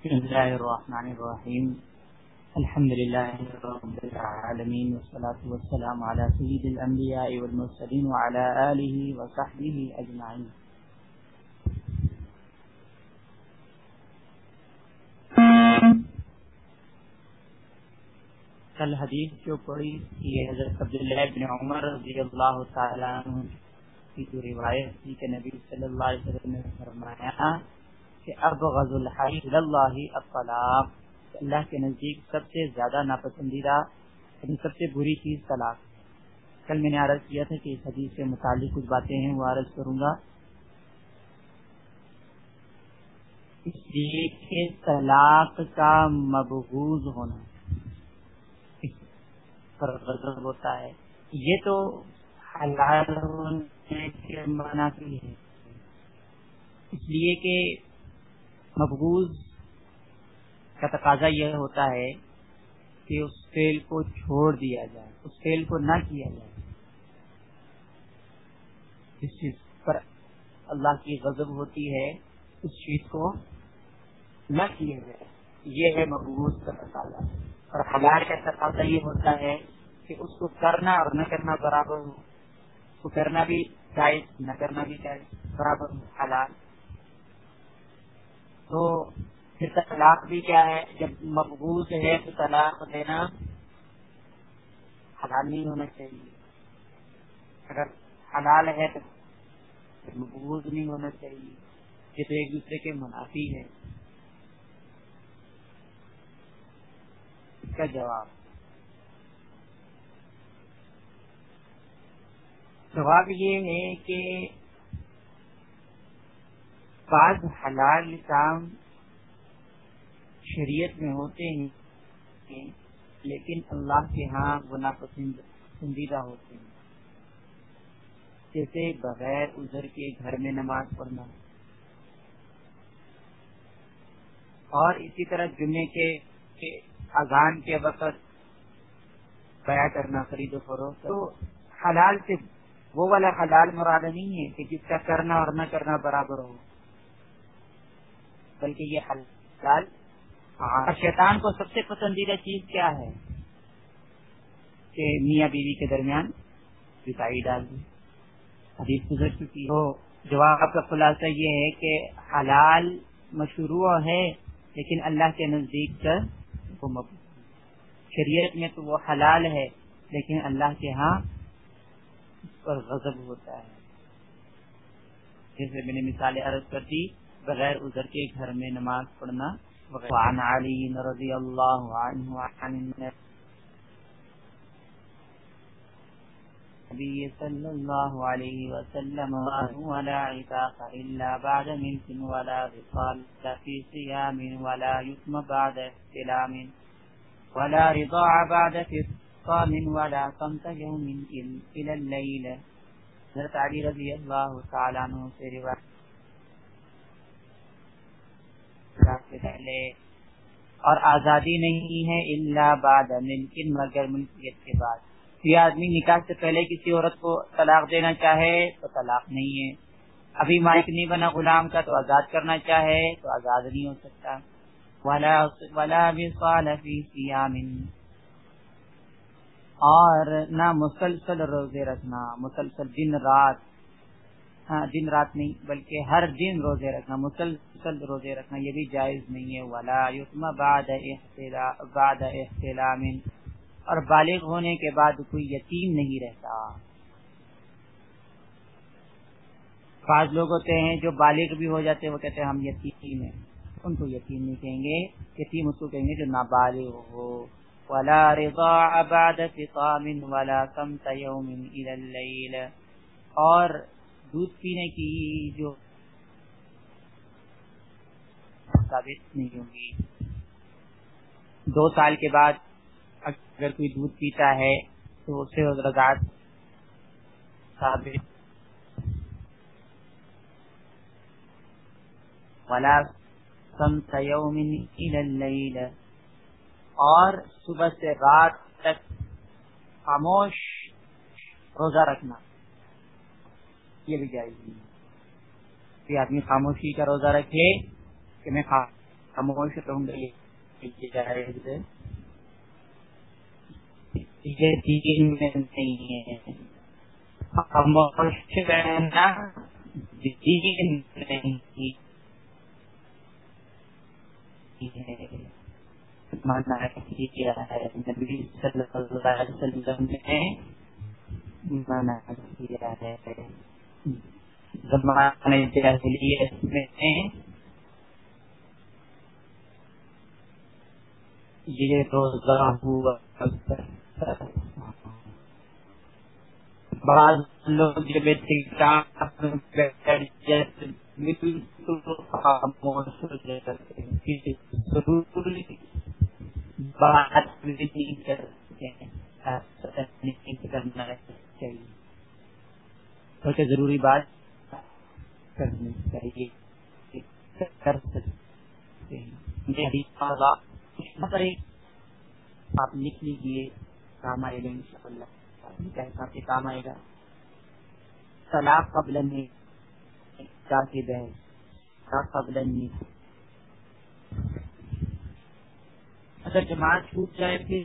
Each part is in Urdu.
بسم الله الرحمن الرحيم. الحمد لله رب العالمين والصلاة والسلام على سيد الأنبياء والمرسلين وعلى آله وصحبه أجمعين. کل حدیث جو پڑھی یہ حضرت عبداللہ بن عمر رضی اللہ تعالیٰ عنہ کی جو روایت تھی کہ نبی صلی اللہ علیہ وسلم نے فرمایا کہ اب غز اللہ الطلاق اللہ کے نزدیک سب سے زیادہ ناپسندیدہ یعنی سب سے بری چیز طلاق۔ کل میں نے عرض کیا تھا کہ اس حدیث سے متعلق کچھ باتیں ہیں، وہ عرض کروں گا۔ اس لیے کہ طلاق کا مبغوض ہونا پر غضب ہوتا ہے۔ یہ تو حلال ہونے کے منافی ہے۔ اس لیے کہ مقبوض کا تقاضا یہ ہوتا ہے کہ اس فیل کو چھوڑ دیا جائے، اس فیل کو نہ کیا جائے۔ جس چیز پر اللہ کی غضب ہوتی ہے، اس چیز کو نہ کیا جائے۔ یہ ہے مقبوض کا تقاضا۔ اور حلال کا تقاضا یہ ہوتا ہے کہ اس کو کرنا اور نہ کرنا برابر ہو۔ اس کو کرنا بھی جائز، نہ کرنا بھی جائز، برابر ہو۔ حلال۔ تو پھر طلاق بھی کیا ہے؟ جب مقبوض ہے تو طلاق دینا حلال نہیں ہونا چاہیے۔ اگر حلال ہے تو مقبوض نہیں ہونا چاہیے۔ یہ تو ایک دوسرے کے منافی ہے اس کا جواب۔ جواب یہ ہے کہ بعض حلال کام شریعت میں ہوتے ہیں، لیکن اللہ کے ہاں وہ ناپسندیدہ ہوتے ہیں۔ جیسے بغیر ازر کے گھر میں نماز پڑھنا۔ اور اسی طرح جمعے کے اذان کے وقت بیا کرنا خرید و فروخت۔ تو حلال سے وہ والا حلال مراد نہیں ہے کہ جس کا کرنا اور نہ کرنا برابر ہو۔ بلکہ یہ حلال اور شیطان کو سب سے پسندیدہ چیز کیا ہے؟ کہ میاں بیوی کے درمیان جتائی ڈال دی۔ حدیث گزر چکی ہو جواب کا خلاصہ یہ ہے کہ حلال مشروع ہے، لیکن اللہ کے نزدیک وہ شریعت میں تو وہ حلال ہے، لیکن اللہ کے ہاں اس پر غضب ہوتا ہے۔ جیسے میں نے مثالیں عرض کر دی بغیر ادھر کے گھر میں نماز پڑھنا وعن علی رضی اللہ عنہ عن النبي صلى الله عليه وسلم ولا عتاق إلا بعد ملك ولا غصال في صيام ولا يثم بعد استلام، ولا رضاع بعد فصام ولا قمت يوم إلى الليل حضرت علی رضی اللہ تعالیٰ عنہ سے روایت سے پہلے۔ اور آزادی نہیں ہے اللہ بعد ممکن، مگر ملکیت کے بعد۔ یہ آدمی نکاح سے پہلے کسی عورت کو طلاق دینا چاہے تو طلاق نہیں ہے۔ ابھی مالک نہیں بنا غلام کا تو آزاد کرنا چاہے تو آزاد نہیں ہو سکتا۔ اور نہ مسلسل روزے رکھنا، مسلسل دن رات۔ ہاں، دن رات نہیں، بلکہ ہر دن روزے رکھنا، مسلسل روزے رکھنا، یہ بھی جائز نہیں ہے۔ ولا بعد بعد احتلام اور بالغ ہونے کے بعد کوئی یتیم نہیں رہتا۔ بعض لوگ ہوتے ہیں جو بالغ بھی ہو جاتے ہیں، وہ کہتے ہیں ہم یتیم ہیں۔ ان کو یتیم نہیں کہیں گے، یتیم اس کو کہیں گے جو نابالغ ہو۔ ولا رضاع بعد فطام ولا کم تیوم الى اللیل اور دودھ پینے کی جو ثابت نہیں ہوگی دو سال کے بعد اگر کوئی دودھ پیتا ہے تو اسے رضاعت ثابت ولا کم اور صبح سے رات تک خاموش روزہ رکھنا۔ یہ بھی جائز نہیں آدمی خاموشی کا روزہ رکھے کہ میں خاموش رہوں گا، یہ دین میں نہیں ہے۔ خاموش رہنا دین نہیں مانا کیا ہے؟ نبی صلی اللہ علیہ وسلم نے منع کیا ہے۔ زمانے جاہلیت میں یہ روزہ ہوا بعض لوگ جب بات نہیں کرنا چاہیے۔ بلکہ ضروری بات کرنی چاہیے۔ کر سکتے آپ لکھ لیجیے کام آئے گا ان شاء اللہ سے کام آئے گا۔ طلاق قبل کے بحث قبل اگر جماعت چھوٹ جائے پھر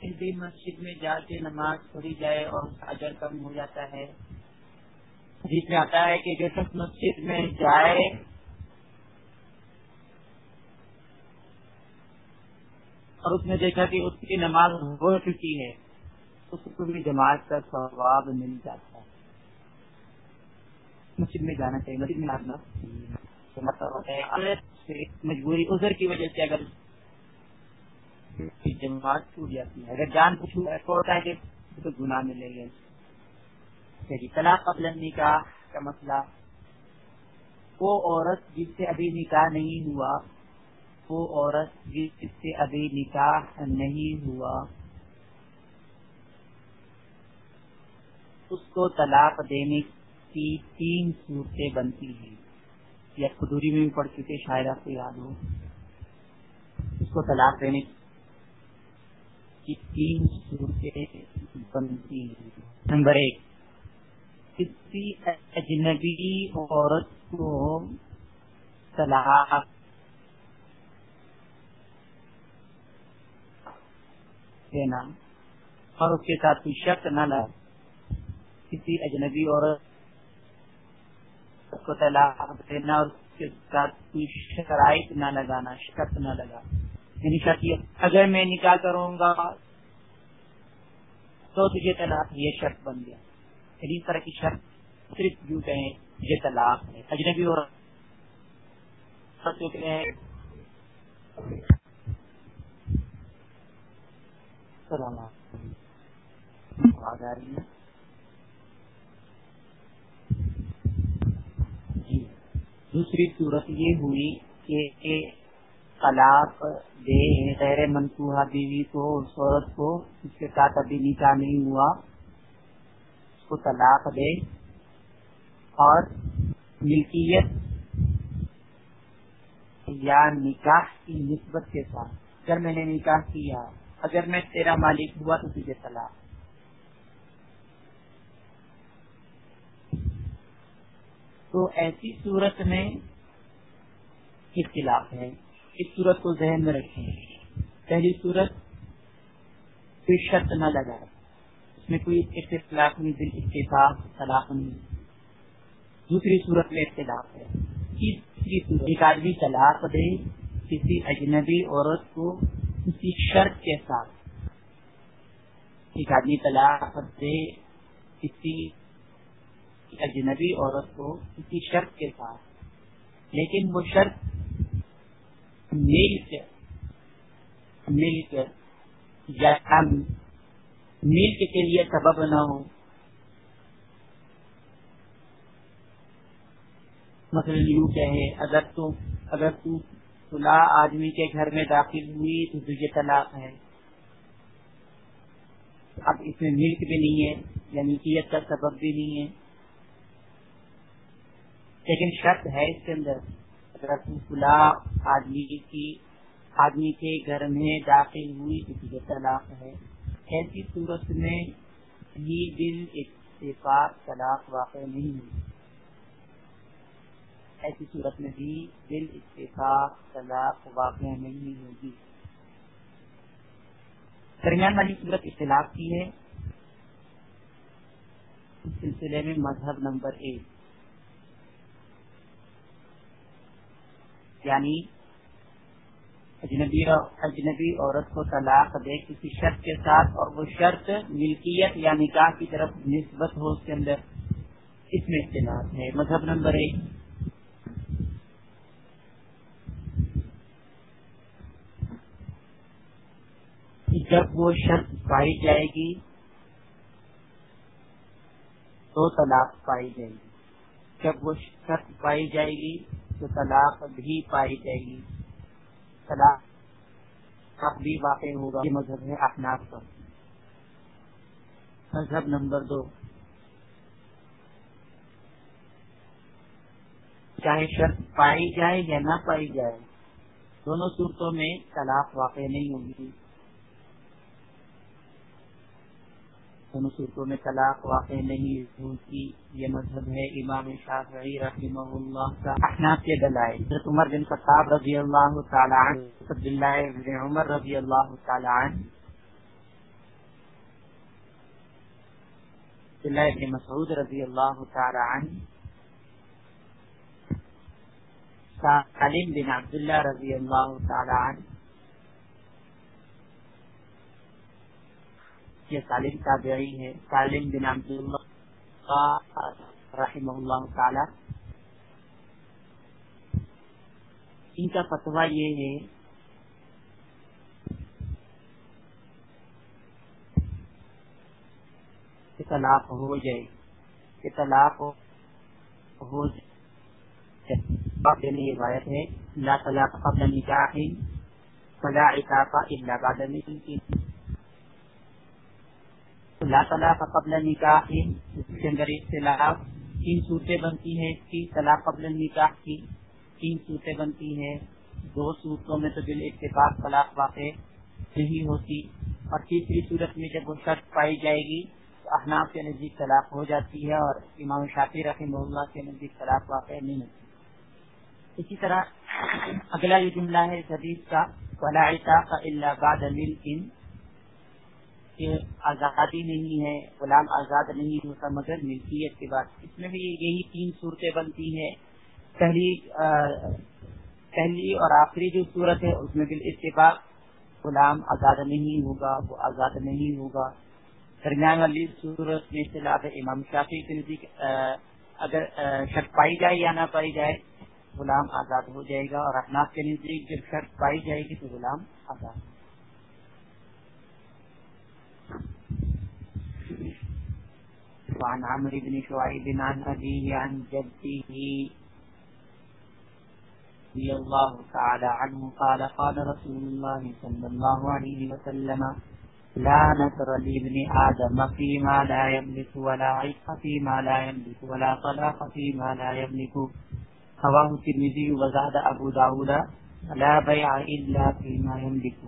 پھر بھی مسجد میں جا کے نماز پڑھی جائے اور اجر کم ہو جاتا ہے۔ جس میں آتا ہے کہ جو شخص مسجد میں جائے اور اس نے دیکھا کہ اس کی نماز ہو چکی ہے، اس کو بھی جماعت کا ثواب مل جاتا ہے۔ مسجد میں جانا چاہیے، مسجد میں آنا مجبوری ازر کی وجہ سے اگر جماعت ٹوٹ جاتی ہے، اگر جان چھوڑتا ہے، تو گناہ ملے گا۔ طلاق قبل نکاح کا مسئلہ۔ وہ عورت جس سے ابھی نکاح نہیں ہوا، وہ عورت جس سے ابھی نکاح نہیں ہوا، اس کو طلاق دینے کی تین صورتیں بنتی ہیں۔ یا خدوری میں بھی پڑھ چکے شاید آپ کو یاد ہو۔ اس کو طلاق دینے کی تین صورتیں بنتی ہیں۔ نمبر ایک کسی اجنبی عورت کو طلاق دینا اور اس کے ساتھ کوئی شک نہ لائے، کسی اجنبی عورت کو طلاق دینا اور اس کے ساتھ کوئی شرائط نہ لگانا شرط نہ لگا۔ یعنی شرط اگر میں نکاح کروں گا تو تجھے طلاق، یہ شرط بن گیا۔ یعنی طرح کی شرط صرف یوں کہیں، یہ طلاق ہے۔ اجنبی اور السلام جی۔ دوسری صورت یہ ہوئی کہ طلاق دے، غیر منصوبہ بیوی کو اس عورت کو، اس کے ساتھ ابھی نکاح نہیں ہوا۔ کو طلاق دے اور ملکیت یا نکاح کی نسبت کے ساتھ۔ اگر میں نے نکاح کیا، اگر میں تیرا مالک ہوا تو تجھے طلاق۔ تو ایسی صورت میں اختلاف ہے۔ اس صورت کو ذہن میں رکھیں۔ پہلی صورت، کوئی شرط نہ لگائے۔ میں کوئی اختلاف نہیں، دل اتفاق طلاق نہیں۔ دوسری صورت میں اختلاف ہے۔ تیسری صورت، ایک آدمی طلاق دے، کسی اجنبی عورت کو کسی شرط کے ساتھ ایک آدمی طلاق دے، کسی اجنبی عورت کو کسی شرط کے ساتھ۔ لیکن وہ شرط ملک ملک یا ملک کے لیے سبب نہ ہو۔ مثلا یوں کہے، اگر تو اگر تو صلاح آدمی کے گھر میں داخل ہوئی تو تجھے طلاق ہے۔ اب اس میں ملک بھی نہیں ہے یا ملکیت کا سبب بھی نہیں ہے۔ لیکن شرط ہے اس کے اندر، اگر تو صلاح آدمی کی، آدمی کے گھر میں داخل ہوئی تو تجھے طلاق ہے۔ ایسی صورت میں ہی دل اتفاق طلاق واقع نہیں ہوئی۔ ایسی صورت میں بھی دل اتفاق طلاق واقع نہیں ہوگی درمیان والی صورت اختلاف کی ہے۔ اس سلسلے میں مذہب نمبر ایک۔ یعنی اجنبی اجنبی عورت کو طلاق دے کسی شرط کے ساتھ اور وہ شرط ملکیت یا نکاح کی طرف نسبت ہو اس کے اندر اس میں اختلاف ہے۔ مذہب نمبر ایک۔ جب وہ شرط پائی جائے گی تو طلاق پائی جائے گی۔ جب وہ شرط پائی جائے گی تو طلاق بھی پائی جائے گی۔ طلاق بھی واقع ہوگا یہ مذہب ہے احناف کا. مذہب نمبر دو. چاہے شرط پائی جائے یا نہ پائی جائے، دونوں صورتوں میں طلاق واقع نہیں ہوگی. دونوں صورتوں میں طلاق واقع نہیں ہوتی یہ مذہب ہے امام شافعی رحمہ اللہ کا احناف کے دلائل۔ حضرت عمر بن خطاب رضی اللہ تعالی عنہ عبداللہ بن عمر رضی اللہ تعالی عنہ، عبداللہ بن مسعود رضی اللہ تعالی عنہ، سالم بن عبداللہ رضی اللہ تعالی عنہ یہ سالم تابعی ہے سالم بن عبد اللہ رحمہ اللہ تعالی۔ ان کا فتویٰ یہ ہے، کہ طلاق ہو جائے، کہ طلاق ہو جائے۔ روایت ہے، لا طلاق قبل نکاح، فلا عتاق الا بعد نکاح۔ لا طلاق قبل نکاح اس کے اندر اختلاف تین صورتیں بنتی ہیں. اس کی طلاق قبل نکاح کی تین صورتیں بنتی ہیں. دو صورتوں میں تو بال اتفاق طلاق واقع نہیں ہوتی. اور تیسری صورت میں جب وہ شرط پائی جائے گی تو احناف کے نزدیک طلاق ہو جاتی ہے اور امام شافی رحمہ اللہ کے نزدیک طلاق واقع نہیں ہوتی. اسی طرح اگلا یہ جملہ ہے حدیث کا، ولا اللہ بعد کہ آزادی نہیں ہے، غلام آزاد نہیں ہوتا مگر ملکیت کے بعد۔ اس میں بھی یہی تین صورتیں بنتی ہیں۔ پہلی پہلی اور آخری جو صورت ہے، اس میں بھی اتفاق غلام آزاد نہیں ہوگا، وہ آزاد نہیں ہوگا۔ درمیان والی صورت میں اختلاف امام شافی کے نزدیک اگر شرط پائی جائے یا نہ پائی جائے، غلام آزاد ہو جائے گا۔ اور احناف کے نزدیک جب شرط پائی جائے گی تو غلام آزاد وعن عمرو بن شعيب عن أبيه عن جده رضي الله تعالى عنه قال قال رسول الله صلى الله عليه وسلم، لا نذر لابن آدم فيما لا يملك ولا عيق فيما لا يملك ولا طلاق فيما لا يملك رواه الترمذي وزاد أبو داود، لا بيع إلا فيما يملك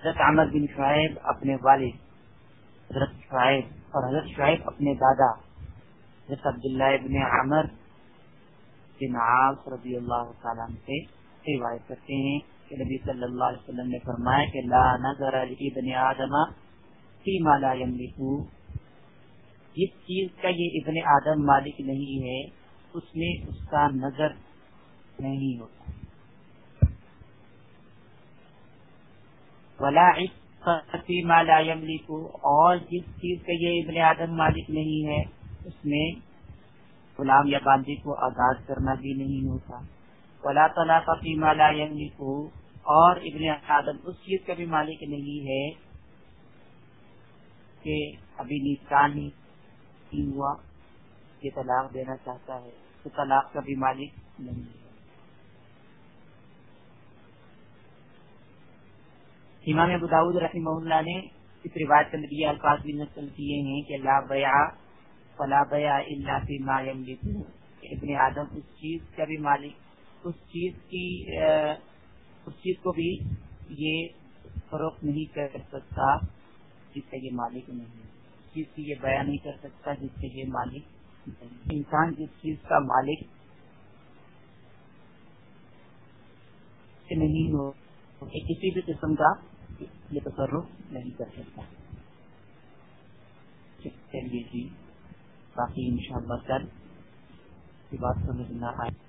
حضرت عمر بن شعیب اپنے والد حضرت شعیب اور حضرت شعیب اپنے دادا، حضرت عبداللہ ابن عمر بن عاص رضی اللہ تعالیٰ سے روایت کرتے ہیں کہ نبی صلی اللہ علیہ وسلم نے فرمایا کہ لا نظر علی ابن آدم فی ما لا یملکو۔ جس چیز کا یہ ابن آدم مالک نہیں ہے، اس میں اس کا نظر نہیں ہوتا۔ ولا مالا کو اور جس چیز کا یہ ابن آدم مالک نہیں ہے، اس میں غلام یا باندھی کو آزاد کرنا بھی نہیں ہوتا۔ ولا تعالیٰ کا فی مالا کو اور ابن آدم اس چیز کا بھی مالک نہیں ہے کہ ابھی نکاح ہوا یہ طلاق دینا چاہتا ہے، تو طلاق کا بھی مالک نہیں ہے۔ امام ابو داود رحمہ اللہ نے اس روایت کے اندر یہ الفاظ بھی نقل کیے ہیں کہ لا بیا فلا بیا اللہ فی ما ابن آدم اس چیز کا بھی مالک، اس چیز کی، اس چیز کو بھی یہ فروخت نہیں کر سکتا جس کا یہ مالک نہیں اس چیز کی یہ بیان نہیں کر سکتا جس کا یہ مالک انسان جس چیز کا مالک نہیں ہو کسی بھی قسم کا یہ تصرف نہیں کر سکتا۔ چلیے جی باقی ان شاء اللہ کل بات سمجھ نہ آئے۔